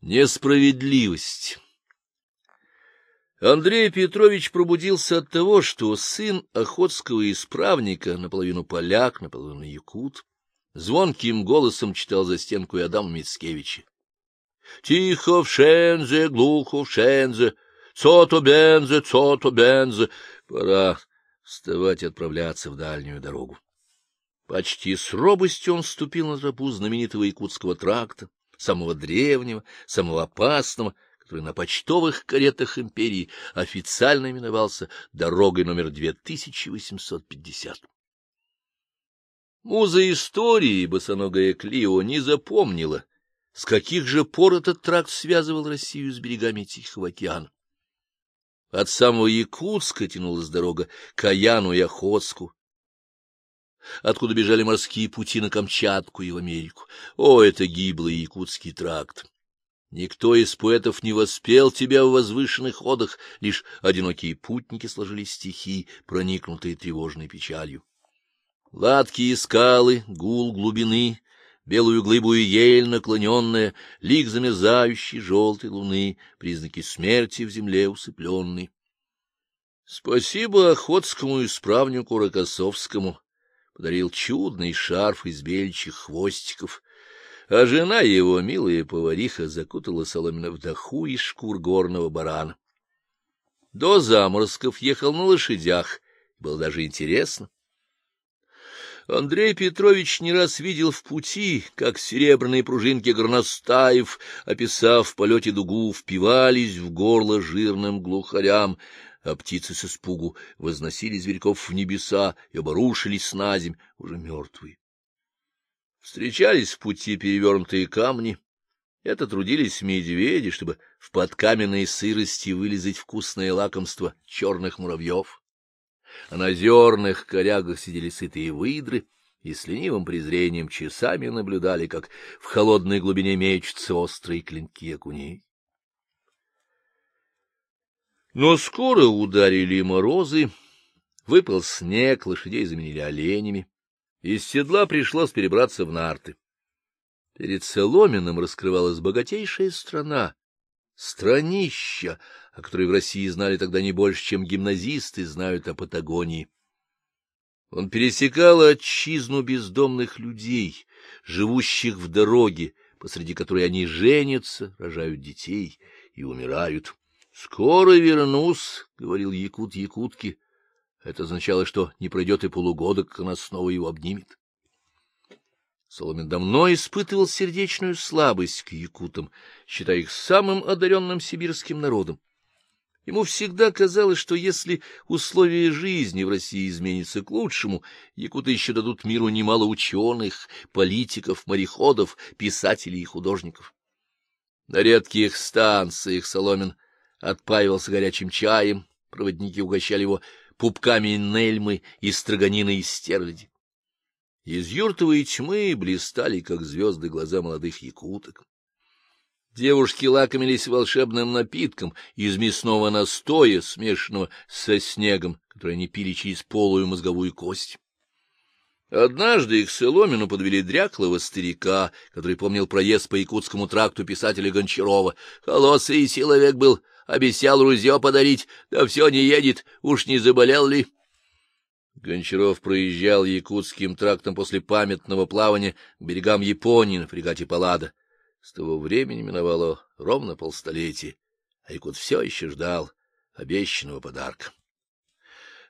Несправедливость Андрей Петрович пробудился от того, что сын охотского исправника, наполовину поляк, наполовину якут, звонким голосом читал за стенку Адама Мицкевича. «Тихо в шензе, глухо в шензе, цото бензе, цото бензе». Пора вставать и отправляться в дальнюю дорогу. Почти с робостью он ступил на тропу знаменитого якутского тракта, самого древнего, самого опасного, который на почтовых каретах империи официально именовался дорогой номер 2850. Муза истории босоногая Клио не запомнила, с каких же пор этот тракт связывал Россию с берегами Тихого океана. От самого Якутска тянулась дорога к Аяну и Охотску, откуда бежали морские пути на Камчатку и в Америку. О, это гиблый якутский тракт! Никто из поэтов не воспел тебя в возвышенных ходах, лишь одинокие путники сложили стихи, проникнутые тревожной печалью. Ладкие скалы, гул глубины, белую глыбу и ель наклоненная, лик замерзающей желтой луны, признаки смерти в земле усыпленной. Спасибо охотскому исправнику Рокоссовскому, подарил чудный шарф из бельчих хвостиков, а жена его, милая повариха, закутала соломина в даху из шкур горного барана. До заморозков ехал на лошадях, было даже интересно. Андрей Петрович не раз видел в пути, как серебряные пружинки горностаев, описав в полете дугу, впивались в горло жирным глухарям, а птицы с испугу возносили зверьков в небеса и оборушились на земь, уже мертвые. Встречались в пути перевернутые камни, это трудились медведи, чтобы в подкаменной сырости вылезать вкусное лакомство черных муравьев а на зерных корягах сидели сытые выдры и с ленивым презрением часами наблюдали, как в холодной глубине мечутся острые клинки окуней. Но скоро ударили морозы, выпал снег, лошадей заменили оленями. Из седла пришлось перебраться в нарты. Перед Соломиным раскрывалась богатейшая страна, странища, о которой в России знали тогда не больше, чем гимназисты знают о Патагонии. Он пересекал отчизну бездомных людей, живущих в дороге, посреди которой они женятся, рожают детей и умирают. — Скоро вернусь, — говорил якут якутке. Это означало, что не пройдет и полугода, как она снова его обнимет. Соломин давно испытывал сердечную слабость к якутам, считая их самым одаренным сибирским народом. Ему всегда казалось, что если условия жизни в России изменятся к лучшему, якуты еще дадут миру немало ученых, политиков, мореходов, писателей и художников. На редких станциях Соломин отпаивался горячим чаем, проводники угощали его пупками нельмы и строганины из стерляди. Из юртовой тьмы блистали, как звезды, глаза молодых якуток. Девушки лакомились волшебным напитком из мясного настоя, смешанного со снегом, который они пили через полую мозговую кость. Однажды их Соломину подвели дряклого старика, который помнил проезд по Якутскому тракту писателя Гончарова. Холосый человек был, обещал рузье подарить, да все не едет, уж не заболел ли? Гончаров проезжал Якутским трактом после памятного плавания к берегам Японии на фрегате Паллада. С того времени миновало ровно полстолетия, а Якут все еще ждал обещанного подарка.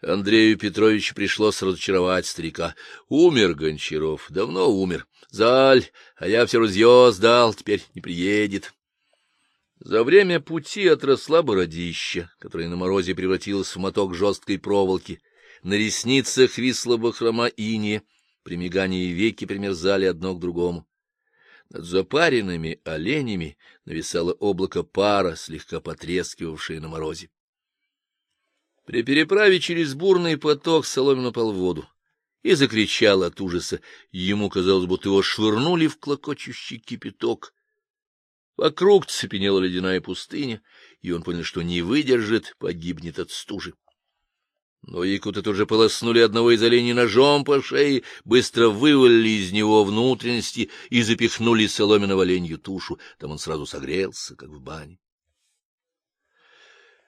Андрею Петровичу пришлось разочаровать старика. Умер Гончаров, давно умер. Заль, а я все рузье сдал, теперь не приедет. За время пути отросла бородища, которая на морозе превратилась в моток жесткой проволоки. На ресницах висла бахрома иния, при мигании веки примерзали одно к другому. Над запаренными оленями нависало облако пара, слегка потрескивавшее на морозе. При переправе через бурный поток Соломин упал в воду и закричал от ужаса. Ему казалось, будто его швырнули в клокочущий кипяток. Вокруг цепенела ледяная пустыня, и он понял, что не выдержит, погибнет от стужи. Но якуты тут же полоснули одного из оленей ножом по шее, быстро вывалили из него внутренности и запихнули соломенного оленью тушу. Там он сразу согрелся, как в бане.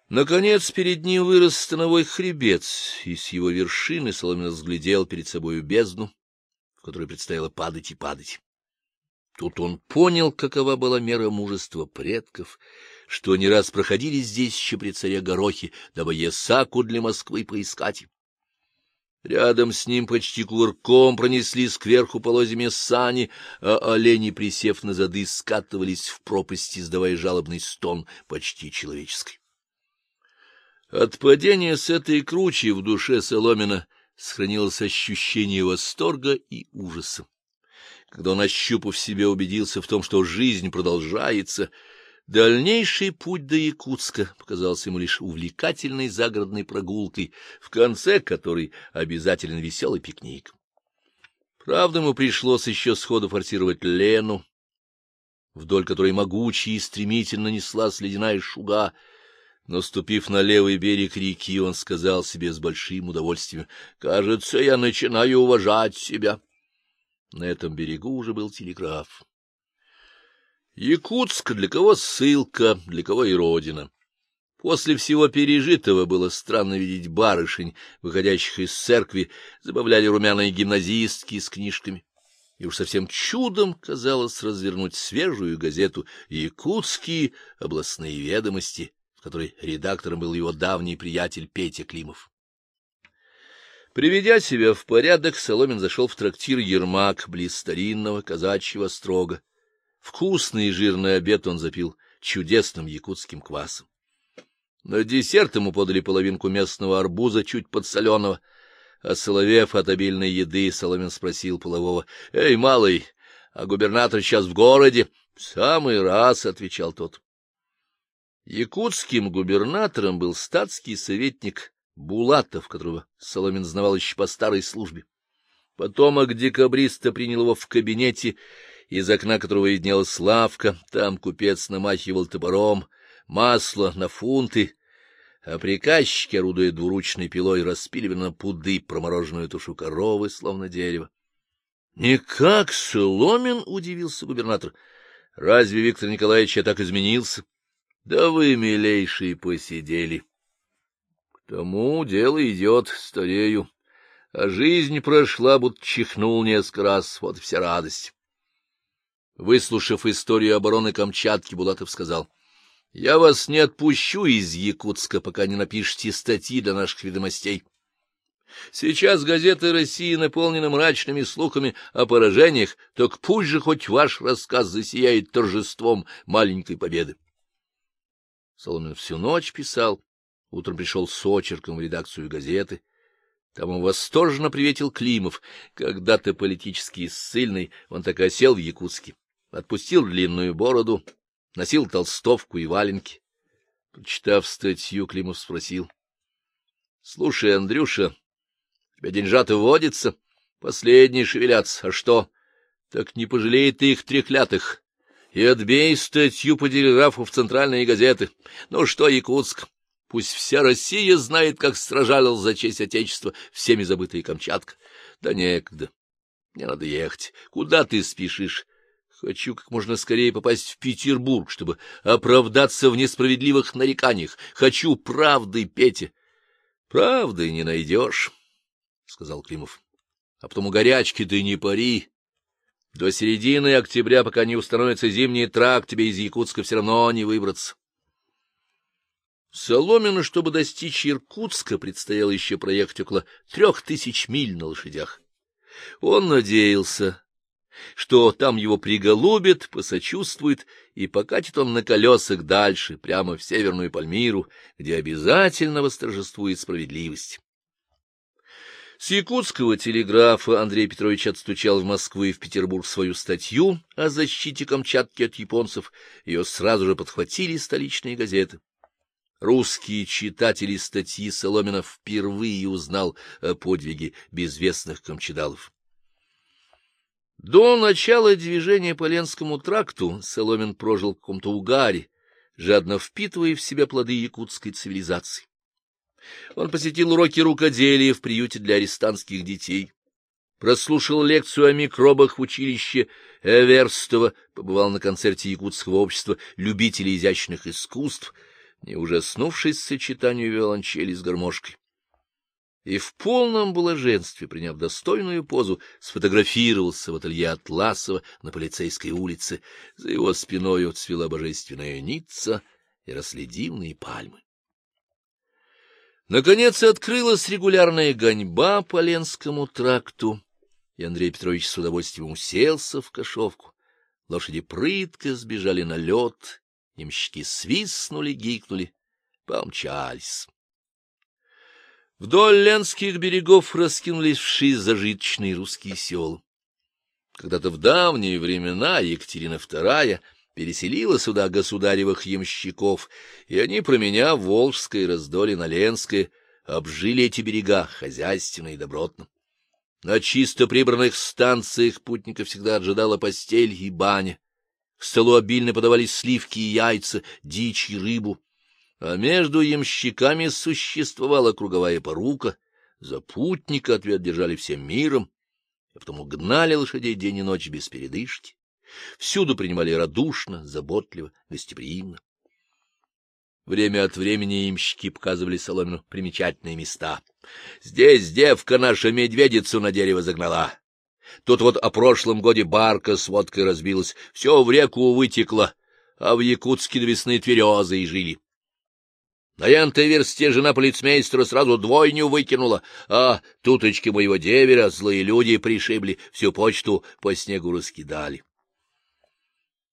Наконец перед ним вырос становой хребет, и с его вершины Соломин разглядел перед собою бездну, в которой предстояло падать и падать. Тут он понял, какова была мера мужества предков, что не раз проходили здесь еще при царе Горохе, дабы Есаку для Москвы поискать. Рядом с ним почти кувырком пронесли скверху полозьями сани, а олени, присев на зады, скатывались в пропасть, издавая жалобный стон почти человеческий. От падения с этой кручи в душе Соломина сохранилось ощущение восторга и ужаса. Когда он, ощупав себя, убедился в том, что жизнь продолжается, дальнейший путь до Якутска показался ему лишь увлекательной загородной прогулкой, в конце которой обязателен веселый пикник. Правда, ему пришлось еще сходу форсировать Лену, вдоль которой могучей и стремительно неслась ледяная шуга — Наступив на левый берег реки, он сказал себе с большим удовольствием, — Кажется, я начинаю уважать себя. На этом берегу уже был телеграф. Якутск для кого ссылка, для кого и родина. После всего пережитого было странно видеть барышень, выходящих из церкви, забавляли румяные гимназистки с книжками. И уж совсем чудом казалось развернуть свежую газету «Якутские областные ведомости», в которой редактором был его давний приятель Петя Климов. Приведя себя в порядок, Соломин зашел в трактир Ермак, близ старинного казачьего строга. Вкусный и жирный обед он запил чудесным якутским квасом. На десерт ему подали половинку местного арбуза, чуть подсоленого. А соловев от обильной еды, Соломин спросил полового, — Эй, малый, а губернатор сейчас в городе? — В самый раз, — отвечал тот. Якутским губернатором был статский советник Булатов, которого Соломин знавал еще по старой службе. Потомок декабриста принял его в кабинете, из окна которого виднелась лавка, там купец намахивал топором, масло на фунты, а приказчики, орудуя двуручной пилой, распиливали на пуды промороженную тушу коровы, словно дерево. — Никак, Соломин! — удивился губернатор. — Разве Виктор Николаевич я так изменился? — да вы, милейшие, посидели. Тому дело идет, старею. А жизнь прошла, будто чихнул несколько раз, вот вся радость. Выслушав историю обороны Камчатки, Булатов сказал, — Я вас не отпущу из Якутска, пока не напишете статьи для наших ведомостей. Сейчас газеты России наполнены мрачными слухами о поражениях, так пусть же хоть ваш рассказ засияет торжеством маленькой победы. Соломин всю ночь писал, утром пришел с очерком в редакцию газеты. Там он восторженно приветил Климов. Когда-то политически ссыльный, он так и осел в Якутске. Отпустил длинную бороду, носил толстовку и валенки. Прочитав статью, Климов спросил. — Слушай, Андрюша, тебя деньжата водятся? Последние шевелятся. А что? Так не пожалей ты их треклятых и отбей статью по телеграфу в центральные газеты. Ну что, Якутск, пусть вся Россия знает, как сражалил за честь Отечества всеми забытые Камчатка. Да некогда, мне надо ехать. Куда ты спешишь? Хочу как можно скорее попасть в Петербург, чтобы оправдаться в несправедливых нареканиях. Хочу правды, Петя. — Правды не найдешь, — сказал Климов. — А потому горячки ты не пари. До середины октября, пока не установится зимний тракт, тебе из Якутска все равно не выбраться. Соломину, чтобы достичь Иркутска, предстояло еще проехать около трех тысяч миль на лошадях. Он надеялся, что там его приголубят, посочувствуют, и покатит он на колесах дальше, прямо в Северную Пальмиру, где обязательно восторжествует справедливость. С якутского телеграфа Андрей Петрович отстучал в Москву и в Петербург свою статью о защите Камчатки от японцев. Ее сразу же подхватили столичные газеты. Русские читатели статьи Соломина впервые узнал о подвиге безвестных камчедалов. До начала движения по Ленскому тракту Соломин прожил в каком-то угаре, жадно впитывая в себя плоды якутской цивилизации. Он посетил уроки рукоделия в приюте для арестантских детей, прослушал лекцию о микробах в училище Эверстова, побывал на концерте Якутского общества любителей изящных искусств, не ужаснувшись сочетанию виолончели с гармошкой. И в полном блаженстве, приняв достойную позу, сфотографировался в ателье Атласова на полицейской улице. За его спиной отцвела божественная ницца и росли дивные пальмы. Наконец открылась регулярная гоньба по Ленскому тракту, и Андрей Петрович с удовольствием уселся в кошовку. Лошади прытко сбежали на лед, ямщики свистнули, гикнули, помчались. Вдоль ленских берегов раскинулись вши зажиточные русские села. Когда-то в давние времена Екатерина II переселила сюда государевых ямщиков, и они, променяв Волжское раздолье на Ленское, обжили эти берега хозяйственно и добротно. На чисто прибранных станциях путников всегда ожидала постель и баня. К столу обильно подавались сливки и яйца, дичь и рыбу. А между ямщиками существовала круговая порука, за путника ответ держали всем миром, а потому гнали лошадей день и ночь без передышки. Всюду принимали радушно, заботливо, гостеприимно. Время от времени имщики показывали Соломину примечательные места. Здесь девка наша медведицу на дерево загнала. Тут вот о прошлом годе барка с водкой разбилась, все в реку вытекло, а в Якутске до весны тверезы и жили. На янтой версте жена полицмейстера сразу двойню выкинула, а туточки моего деверя злые люди пришибли, всю почту по снегу раскидали.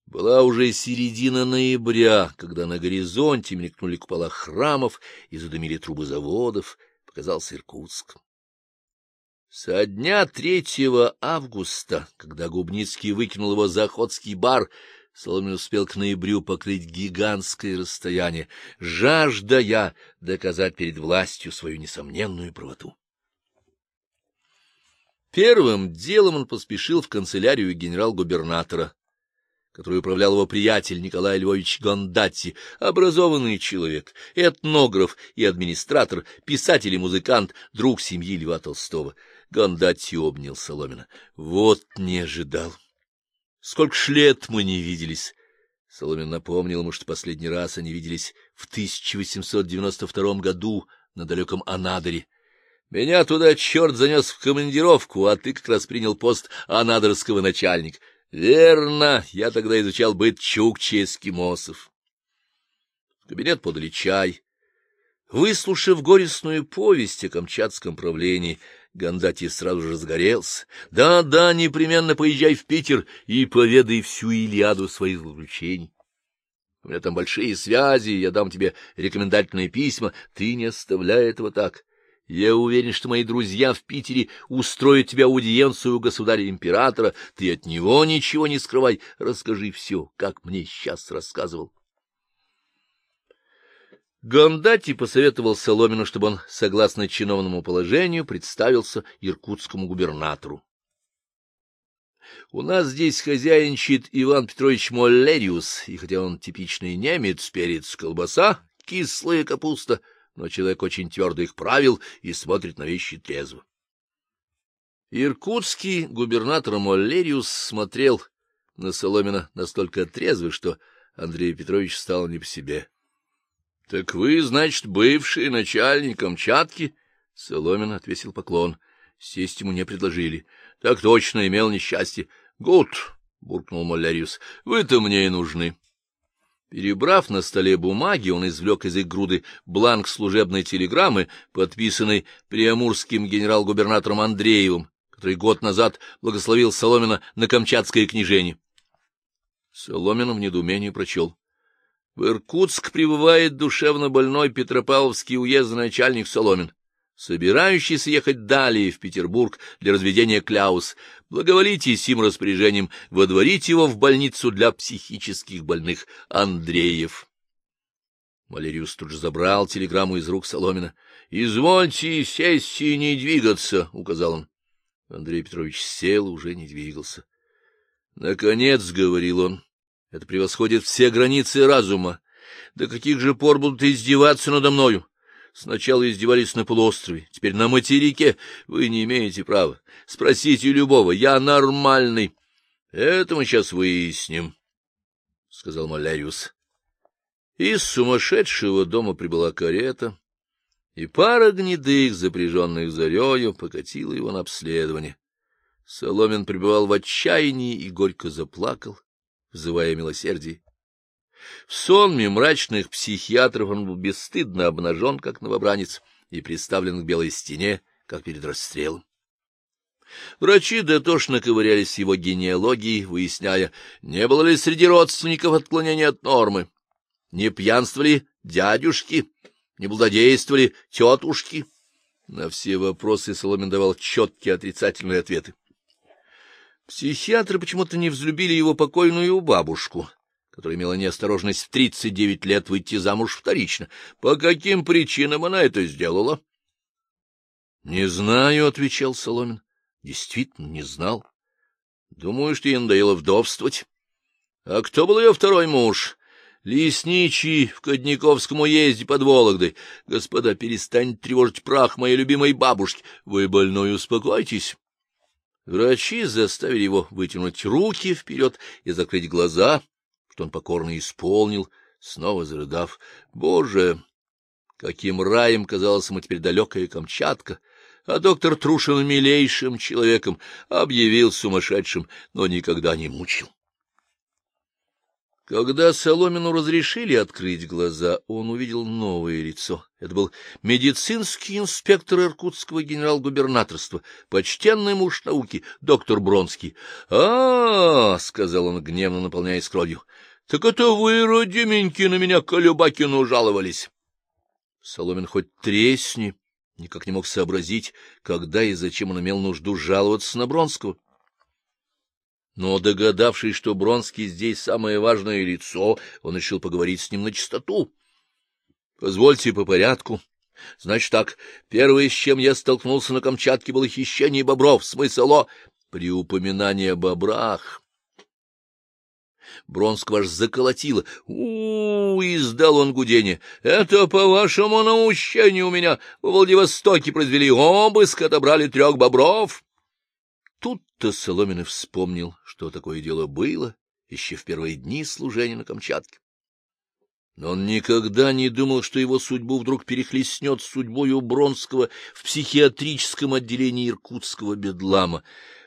Была уже середина ноября, когда на горизонте мелькнули купола храмов и задымили трубы заводов, показался Иркутск. Со дня 3 августа, когда Губницкий выкинул его за охотский бар, Соломин успел к ноябрю покрыть гигантское расстояние, жажда я доказать перед властью свою несомненную правоту. Первым делом он поспешил в канцелярию генерал-губернатора который управлял его приятель Николай Львович Гондатти, образованный человек, этнограф и администратор, писатель и музыкант, друг семьи Льва Толстого. Гондатти обнял Соломина. Вот не ожидал. Сколько ж лет мы не виделись. Соломин напомнил ему, что последний раз они виделись в 1892 году на далеком Анадыре. Меня туда черт занес в командировку, а ты как раз принял пост анадырского начальника. Верно, я тогда изучал быт чукчи эскимосов. В кабинет подали чай. Выслушав горестную повесть о камчатском правлении, Гандати сразу же сгорелся. Да, да, непременно поезжай в Питер и поведай всю Илиаду своих злоключений. У меня там большие связи, я дам тебе рекомендательные письма. Ты не оставляй этого так. Я уверен, что мои друзья в Питере устроят тебе аудиенцию у государя-императора. Ты от него ничего не скрывай. Расскажи все, как мне сейчас рассказывал. Гондати посоветовал Соломину, чтобы он, согласно чиновному положению, представился иркутскому губернатору. У нас здесь хозяйничает Иван Петрович Моллериус, и хотя он типичный немец, перец, колбаса, кислая капуста — но человек очень твердых правил и смотрит на вещи трезво. Иркутский губернатор Моллериус смотрел на Соломина настолько трезво, что Андрею Петровичу стало не по себе. — Так вы, значит, бывший начальник Камчатки? Соломин отвесил поклон. Сесть ему не предложили. — Так точно, имел несчастье. — Good, — буркнул Моллериус, — вы-то мне и нужны. Перебрав на столе бумаги, он извлек из их груды бланк служебной телеграммы, подписанный приамурским генерал-губернатором Андреевым, который год назад благословил Соломина на Камчатское княжение. Соломин в недоумении прочел. В Иркутск прибывает душевно больной Петропавловский уездный начальник Соломин собирающийся ехать далее в Петербург для разведения Кляус, благоволите сим распоряжением водворить его в больницу для психических больных Андреев. Валериус тут же забрал телеграмму из рук Соломина. — Извольте сесть и не двигаться, — указал он. Андрей Петрович сел уже не двигался. — Наконец, — говорил он, — это превосходит все границы разума. До каких же пор будут издеваться надо мною? Сначала издевались на полуострове, теперь на материке. Вы не имеете права. Спросите любого. Я нормальный. Это мы сейчас выясним, — сказал Маляриус. Из сумасшедшего дома прибыла карета, и пара гнедых, запряженных зарею, покатила его на обследование. Соломин пребывал в отчаянии и горько заплакал, взывая милосердие. В сонме мрачных психиатров он был бесстыдно обнажен, как новобранец, и приставлен к белой стене, как перед расстрелом. Врачи дотошно ковырялись в его генеалогией, выясняя, не было ли среди родственников отклонения от нормы, не пьянствовали дядюшки, не блудодействовали тетушки. На все вопросы Соломин давал четкие отрицательные ответы. Психиатры почему-то не взлюбили его покойную бабушку, которая имела неосторожность в тридцать девять лет выйти замуж вторично. По каким причинам она это сделала? — Не знаю, — отвечал Соломин. — Действительно, не знал. Думаю, что ей надоело вдовствовать. А кто был ее второй муж? Лесничий в Кодниковском уезде под Вологдой. Господа, перестаньте тревожить прах моей любимой бабушки. Вы больной, успокойтесь. Врачи заставили его вытянуть руки вперед и закрыть глаза что он покорно исполнил, снова зарыдав. Боже, каким раем казалась ему теперь далекая Камчатка! А доктор Трушин милейшим человеком объявил сумасшедшим, но никогда не мучил. Когда Соломину разрешили открыть глаза, он увидел новое лицо. Это был медицинский инспектор иркутского генерал-губернаторства, почтенный муж науки, доктор Бронский. а, сказал он, гневно наполняясь кровью, — так это вы, родименьки, на меня Колюбакину жаловались. Соломин хоть тресни, никак не мог сообразить, когда и зачем он имел нужду жаловаться на Бронского. Но, догадавшись, что Бронский здесь самое важное лицо, он решил поговорить с ним на чистоту. — Позвольте по порядку. Значит так, первое, с чем я столкнулся на Камчатке, было хищение бобров. Смысл о... При упоминании о бобрах... Бронского аж заколотило. у, -у, -у издал он гудение. — Это по вашему наущению у меня в Владивостоке произвели обыск, отобрали трех бобров. Тут-то Соломин и вспомнил, что такое дело было еще в первые дни служения на Камчатке. Но он никогда не думал, что его судьбу вдруг перехлестнет судьбою Бронского в психиатрическом отделении иркутского бедлама,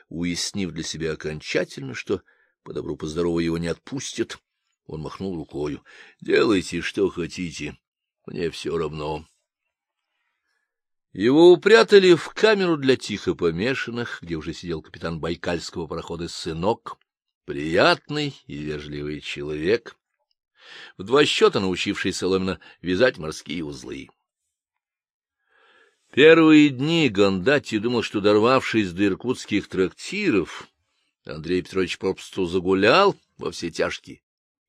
уяснив для себя окончательно, что по добру по здорову его не отпустят. Он махнул рукою. — Делайте, что хотите, мне все равно. Его упрятали в камеру для тихо помешанных, где уже сидел капитан байкальского парохода «Сынок», приятный и вежливый человек, в два счета научивший Соломина вязать морские узлы. Первые дни Гондати думал, что, дорвавшись до иркутских трактиров, Андрей Петрович попросту загулял во все тяжкие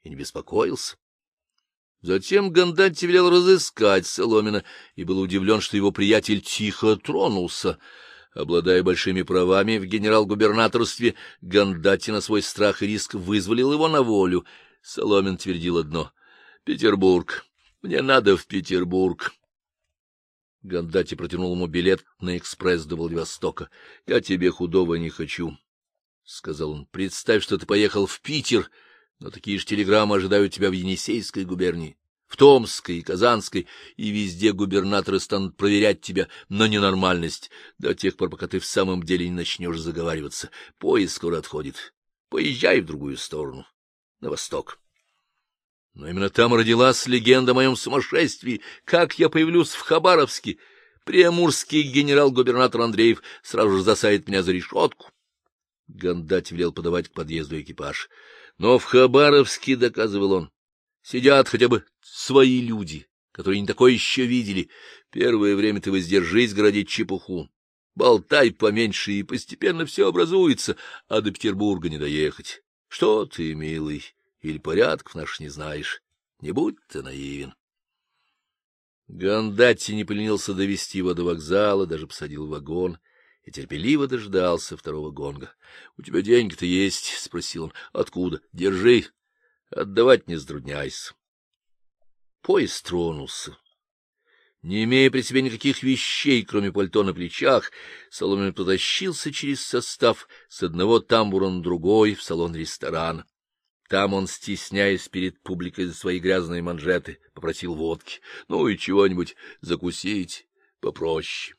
и не беспокоился. Затем Гандатти велел разыскать Соломина и был удивлен, что его приятель тихо тронулся. Обладая большими правами в генерал-губернаторстве, Гандатти на свой страх и риск вызволил его на волю. Соломин твердил одно — Петербург. Мне надо в Петербург. Гандати протянул ему билет на экспресс до Владивостока. — Я тебе худого не хочу, — сказал он. — Представь, что ты поехал в Питер но такие же телеграммы ожидают тебя в Енисейской губернии, в Томской и Казанской, и везде губернаторы станут проверять тебя на ненормальность до тех пор, пока ты в самом деле не начнешь заговариваться. Поезд скоро отходит. Поезжай в другую сторону, на восток. Но именно там родилась легенда о моем сумасшествии, как я появлюсь в Хабаровске. Приамурский генерал-губернатор Андреев сразу же засадит меня за решетку. Гандать велел подавать к подъезду экипаж. Но в Хабаровске, — доказывал он, — сидят хотя бы свои люди, которые не такое еще видели. Первое время ты воздержись городить чепуху. Болтай поменьше, и постепенно все образуется, а до Петербурга не доехать. Что ты, милый, или порядков наш не знаешь? Не будь ты наивен. Гандатти не поленился довести его до вокзала, даже посадил в вагон — и терпеливо дождался второго гонга. — У тебя деньги-то есть? — спросил он. — Откуда? — Держи. Отдавать не затрудняйся. Поезд тронулся. Не имея при себе никаких вещей, кроме пальто на плечах, Соломин потащился через состав с одного тамбура на другой в салон ресторана. Там он, стесняясь перед публикой за свои грязные манжеты, попросил водки, ну и чего-нибудь закусить попроще.